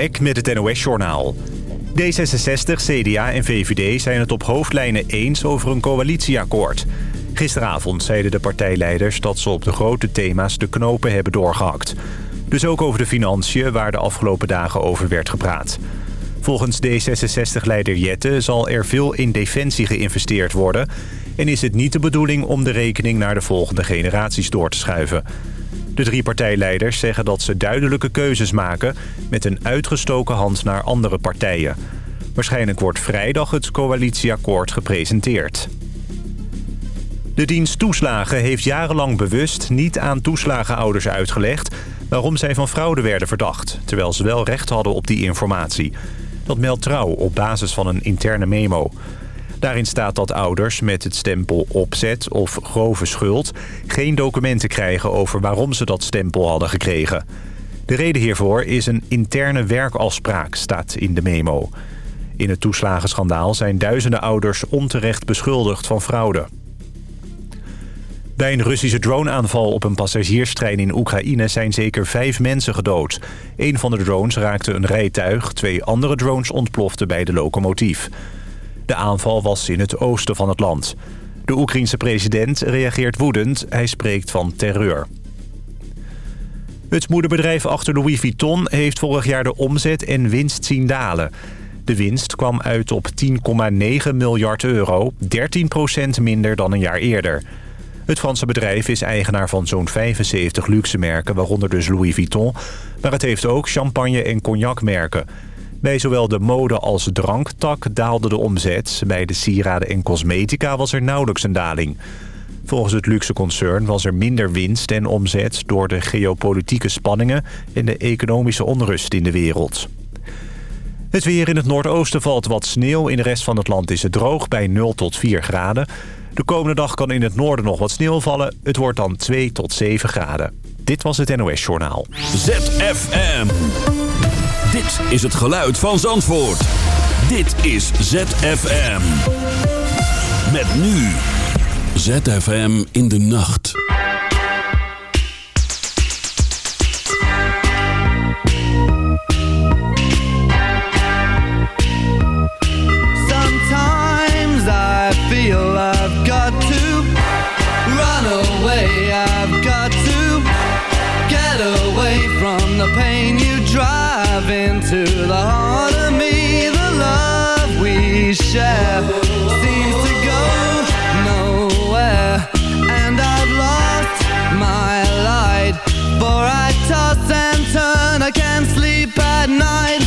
Ik met het NOS-journaal. D66, CDA en VVD zijn het op hoofdlijnen eens over een coalitieakkoord. Gisteravond zeiden de partijleiders dat ze op de grote thema's de knopen hebben doorgehakt. Dus ook over de financiën waar de afgelopen dagen over werd gepraat. Volgens D66-leider Jette zal er veel in defensie geïnvesteerd worden... en is het niet de bedoeling om de rekening naar de volgende generaties door te schuiven... De drie partijleiders zeggen dat ze duidelijke keuzes maken... met een uitgestoken hand naar andere partijen. Waarschijnlijk wordt vrijdag het coalitieakkoord gepresenteerd. De dienst toeslagen heeft jarenlang bewust niet aan toeslagenouders uitgelegd... waarom zij van fraude werden verdacht... terwijl ze wel recht hadden op die informatie. Dat meldt Trouw op basis van een interne memo... Daarin staat dat ouders met het stempel opzet of grove schuld... geen documenten krijgen over waarom ze dat stempel hadden gekregen. De reden hiervoor is een interne werkafspraak, staat in de memo. In het toeslagenschandaal zijn duizenden ouders onterecht beschuldigd van fraude. Bij een Russische droneaanval op een passagierstrein in Oekraïne zijn zeker vijf mensen gedood. Een van de drones raakte een rijtuig, twee andere drones ontploften bij de locomotief. De aanval was in het oosten van het land. De Oekraïense president reageert woedend. Hij spreekt van terreur. Het moederbedrijf achter Louis Vuitton heeft vorig jaar de omzet en winst zien dalen. De winst kwam uit op 10,9 miljard euro, 13% minder dan een jaar eerder. Het Franse bedrijf is eigenaar van zo'n 75 luxe merken, waaronder dus Louis Vuitton. Maar het heeft ook champagne- en cognacmerken. Bij zowel de mode als dranktak daalde de omzet. Bij de sieraden en cosmetica was er nauwelijks een daling. Volgens het luxe concern was er minder winst en omzet... door de geopolitieke spanningen en de economische onrust in de wereld. Het weer in het noordoosten valt wat sneeuw. In de rest van het land is het droog bij 0 tot 4 graden. De komende dag kan in het noorden nog wat sneeuw vallen. Het wordt dan 2 tot 7 graden. Dit was het NOS Journaal. ZFM. Dit is het geluid van Zandvoort. Dit is ZFM. Met nu. ZFM in de nacht. Sometimes I sleep at night.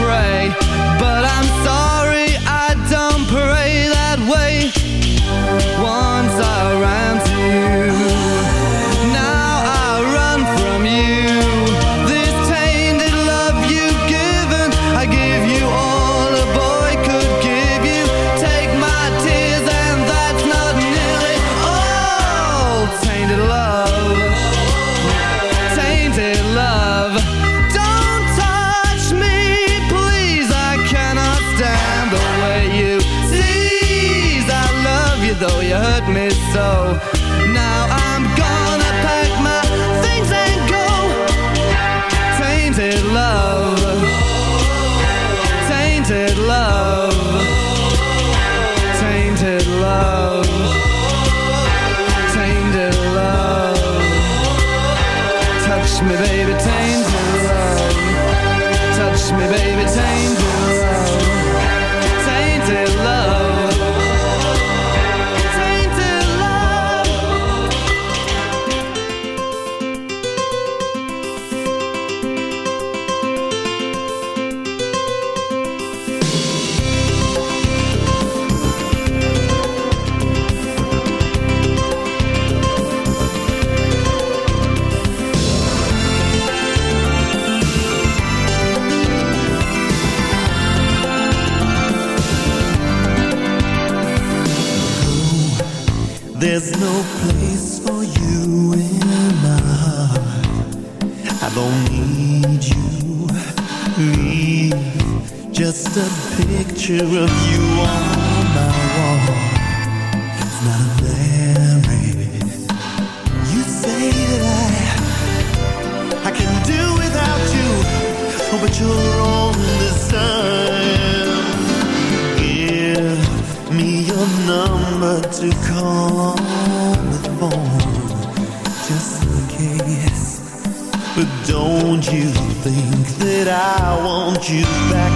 Pray. But I'm sorry, picture of you on my wall. It's not a memory You say that I, I can do without you. Oh, But you're on this time Give me your number to call on the phone. Just in case. But don't you think that I want you back?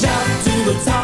Shout to the top.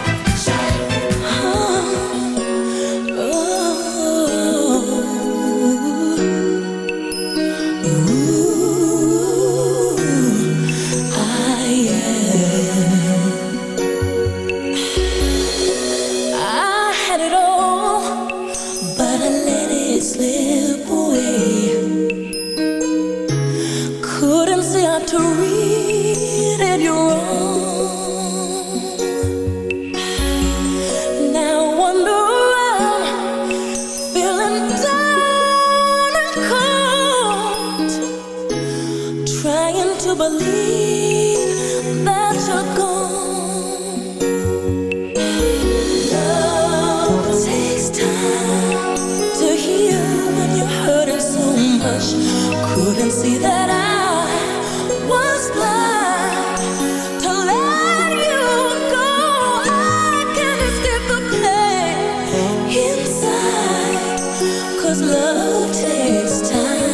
Cause love takes time.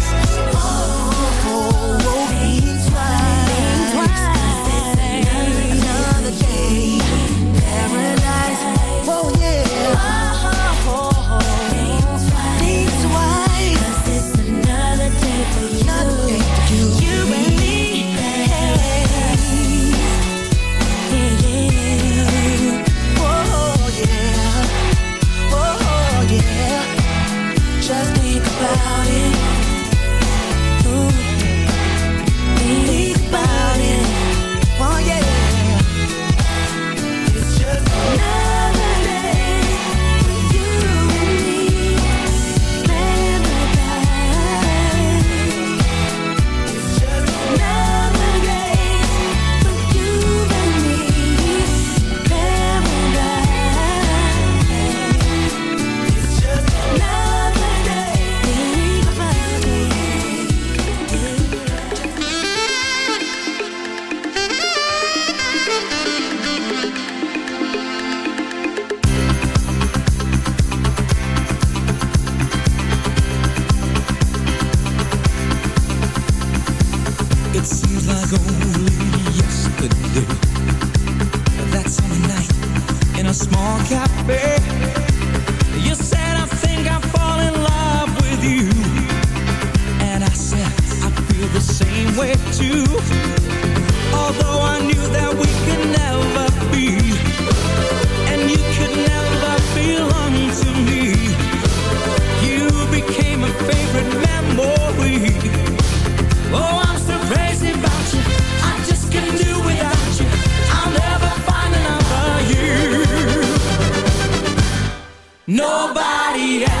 way too Although I knew that we could never be And you could never belong to me You became a favorite memory. Oh, I'm so crazy about you. I just couldn't do without you. I'll never find another you. Nobody else.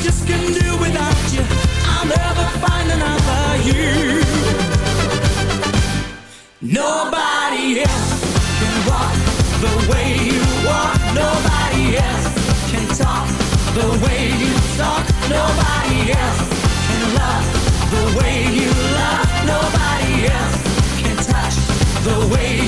Just can't do without you. I'll never find another you. Nobody else can walk the way you walk. Nobody else can talk the way you talk. Nobody else can love the way you love. Nobody else can touch the way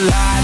lie